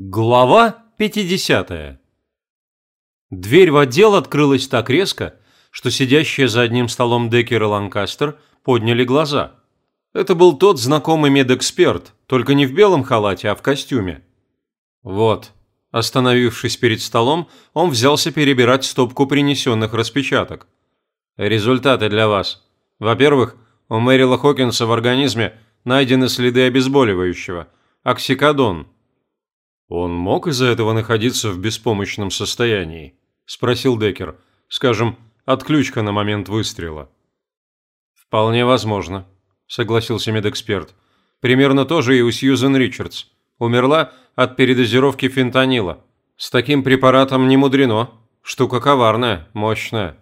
Глава 50. Дверь в отдел открылась так резко, что сидящие за одним столом Деккер и Ланкастер подняли глаза. Это был тот знакомый медэксперт, только не в белом халате, а в костюме. Вот. Остановившись перед столом, он взялся перебирать стопку принесенных распечаток. Результаты для вас. Во-первых, у Мэрила Хокинса в организме найдены следы обезболивающего. Оксикодон – «Он мог из-за этого находиться в беспомощном состоянии?» – спросил Деккер. «Скажем, отключка на момент выстрела». «Вполне возможно», – согласился медэксперт. «Примерно то же и у Сьюзен Ричардс. Умерла от передозировки фентанила. С таким препаратом не мудрено. Штука коварная, мощная».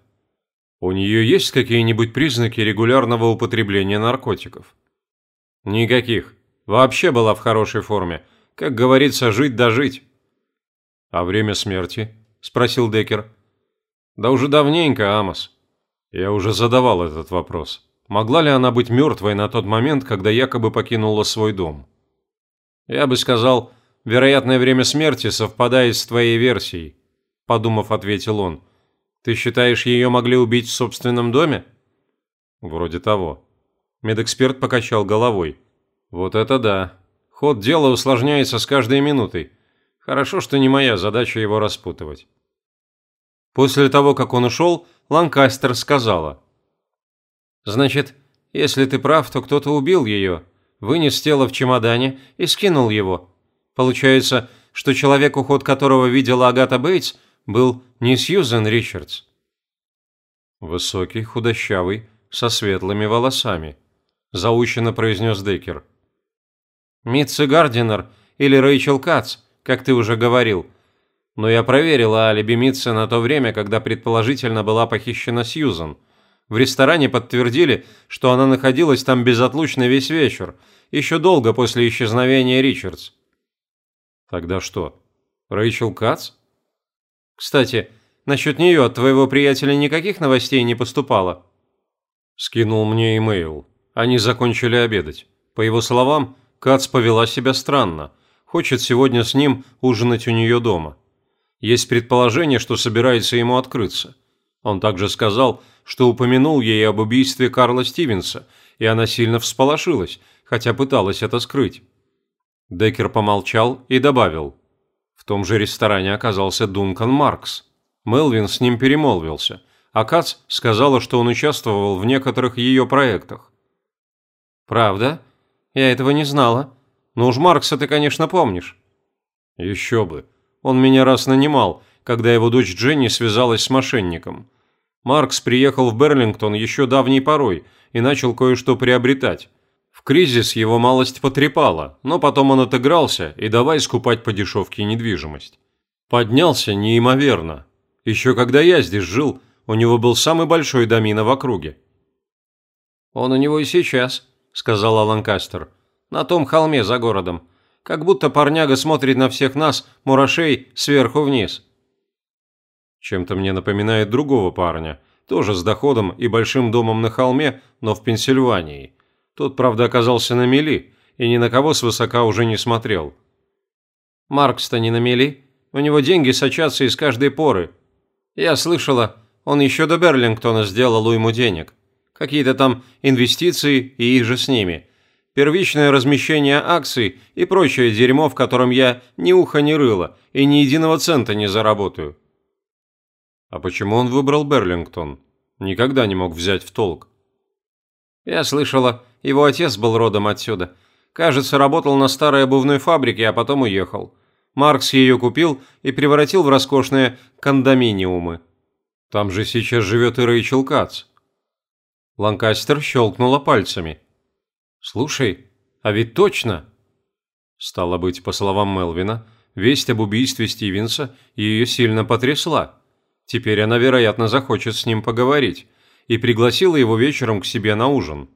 «У нее есть какие-нибудь признаки регулярного употребления наркотиков?» «Никаких. Вообще была в хорошей форме». Как говорится, жить да жить. А время смерти? спросил Декер. Да уже давненько, Амос. Я уже задавал этот вопрос. Могла ли она быть мертвой на тот момент, когда якобы покинула свой дом? Я бы сказал, вероятное время смерти совпадает с твоей версией, подумав, ответил он. Ты считаешь, ее могли убить в собственном доме? Вроде того. Медэксперт покачал головой. Вот это да. Ход дела усложняется с каждой минутой. Хорошо, что не моя задача его распутывать. После того, как он ушел, Ланкастер сказала. «Значит, если ты прав, то кто-то убил ее, вынес тело в чемодане и скинул его. Получается, что человек, уход которого видела Агата Бейтс, был не Сьюзен Ричардс». «Высокий, худощавый, со светлыми волосами», – заученно произнес Деккер. Митца Гардинер или Рэйчел Кац, как ты уже говорил. Но я проверила алиби Митца на то время, когда предположительно была похищена Сьюзан. В ресторане подтвердили, что она находилась там безотлучно весь вечер, еще долго после исчезновения Ричардс. Тогда что? Рэйчел Кац? Кстати, насчет нее от твоего приятеля никаких новостей не поступало? Скинул мне имейл. Они закончили обедать. По его словам, Кац повела себя странно. Хочет сегодня с ним ужинать у нее дома. Есть предположение, что собирается ему открыться. Он также сказал, что упомянул ей об убийстве Карла Стивенса, и она сильно всполошилась, хотя пыталась это скрыть. Деккер помолчал и добавил. В том же ресторане оказался Дункан Маркс. Мелвин с ним перемолвился, а Кац сказала, что он участвовал в некоторых ее проектах. «Правда?» Я этого не знала. Но уж Маркса ты, конечно, помнишь. Еще бы. Он меня раз нанимал, когда его дочь Дженни связалась с мошенником. Маркс приехал в Берлингтон еще давней порой и начал кое-что приобретать. В кризис его малость потрепала, но потом он отыгрался и давай скупать по дешевке недвижимость. Поднялся неимоверно. Еще когда я здесь жил, у него был самый большой домина в округе. Он у него и сейчас, сказала Ланкастер. «На том холме за городом. Как будто парняга смотрит на всех нас, мурашей, сверху вниз». Чем-то мне напоминает другого парня, тоже с доходом и большим домом на холме, но в Пенсильвании. Тот, правда, оказался на мели и ни на кого свысока уже не смотрел. Маркс-то не на мели. У него деньги сочатся из каждой поры. Я слышала, он еще до Берлингтона сделал уйму денег. Какие-то там инвестиции и их же с ними. Первичное размещение акций и прочее дерьмо, в котором я ни уха не рыла и ни единого цента не заработаю. А почему он выбрал Берлингтон? Никогда не мог взять в толк. Я слышала, его отец был родом отсюда. Кажется, работал на старой обувной фабрике, а потом уехал. Маркс ее купил и превратил в роскошные кондоминиумы. Там же сейчас живет и Рэйчел Кац. Ланкастер щелкнула пальцами. «Слушай, а ведь точно!» Стало быть, по словам Мелвина, весть об убийстве Стивенса ее сильно потрясла. Теперь она, вероятно, захочет с ним поговорить и пригласила его вечером к себе на ужин.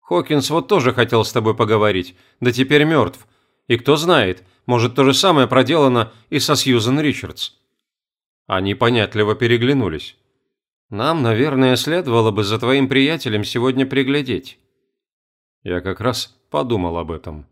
«Хокинс вот тоже хотел с тобой поговорить, да теперь мертв. И кто знает, может, то же самое проделано и со Сьюзен Ричардс». Они понятливо переглянулись. Нам, наверное, следовало бы за твоим приятелем сегодня приглядеть. Я как раз подумал об этом.